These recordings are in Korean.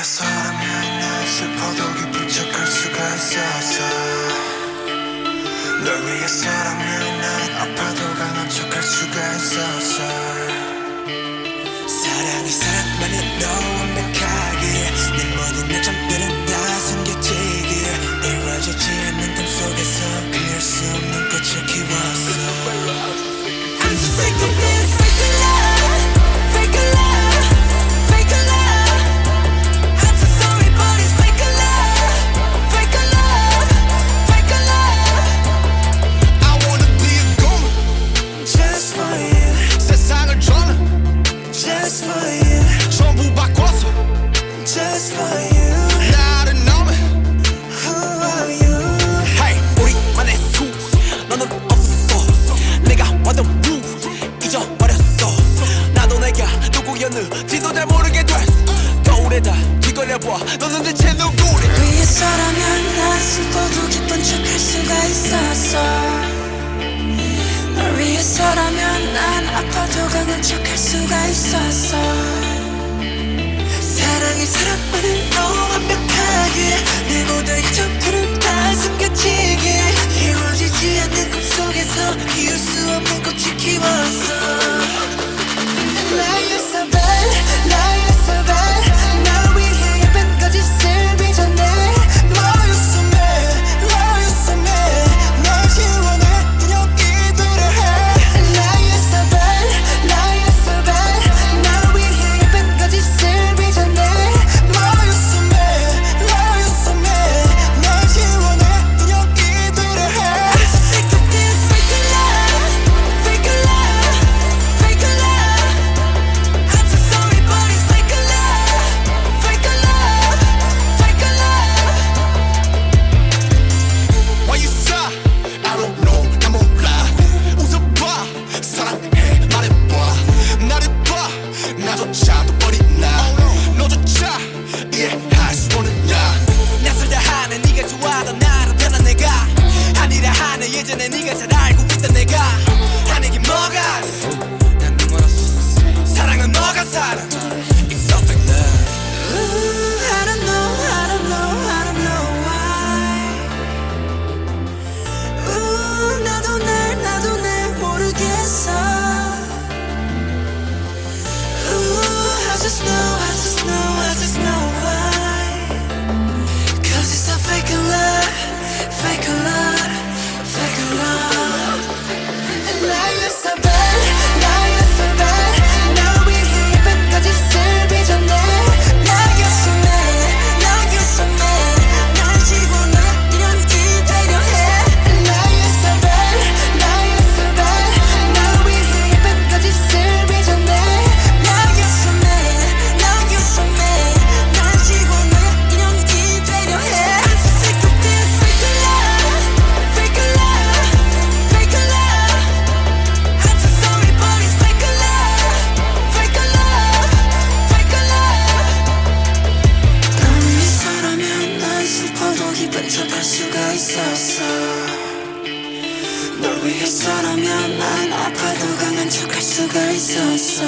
난 슬퍼도 기쁜 척할 수가 있었어 널 위해서라면 난 아파도 강한 척할 수가 있었어 사랑이 사랑만은 너 완벽하게. 내 모든 내점들은 다 숨겨지기에 이루어지지 누구였는 지도 잘 모르게 됐어 거울에다 뒤걸려봐 너는 대체 누구래 위해서라면 난 슬퍼도 기쁜 척할 수가 있었어. 널 위해서라면 난 아파도 강한 척할 수가 있었어. 사랑이 사랑만을 너 완벽하게 내 모든 이점들은 다 숨겨지게 이루어지지 않는 꿈속에서 피울 수 없는 꽃을 키웠어 I miss a 있었어. 널 위해서라면 난 아파도 강한 척할 수가 있었어.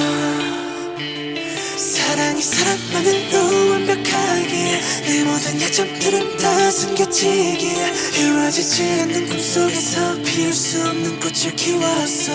사랑이 사랑만으로 완벽하게 내 모든 약점들은 다 숨겨지기에 이루어지지 않는 꿈속에서 피울 수 없는 꽃을 키웠어